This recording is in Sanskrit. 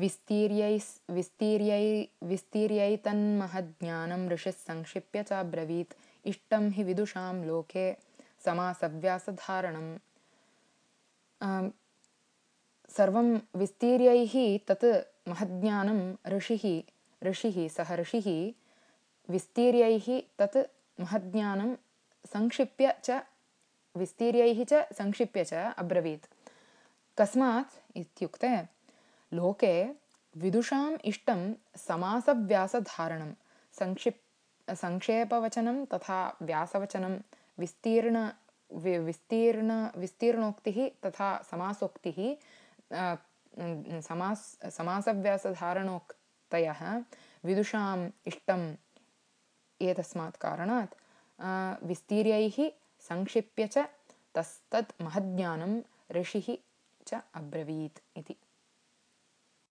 विस्तीर्यैस् विस्तीर्यै विस्तीर्यैतन्महज्ञानं ऋषिः संक्षिप्य चाब्रवीत् इष्टं हि विदुषां लोके समासव्यासधारणम्। सर्वं विस्तीर्यैः तत् महज्ञानं ऋषिः ऋषिः सः ऋषिः विस्तीर्यैः तत् महज्ञानं संक्षिप्य च विस्तीर्यैः च संक्षिप्य च अब्रवीत्। कस्मात् इत्युक्ते लोके विदुषाम् इष्टं समासव्यासधारणं संक्षिप् संक्षेपवचनं तथा व्यासवचनं विस्तीर्ण विस्तीर्ण विस्तीर्णोक्तिः तथा समासोक्तिः समास् समासव्यासधारणोक्तयः विदुषाम् इष्टम् एतस्मात् कारणात् विस्तीर्यैः संक्षिप्य च तस्तत् महज्ञानं ऋषिः च अब्रवीत् इति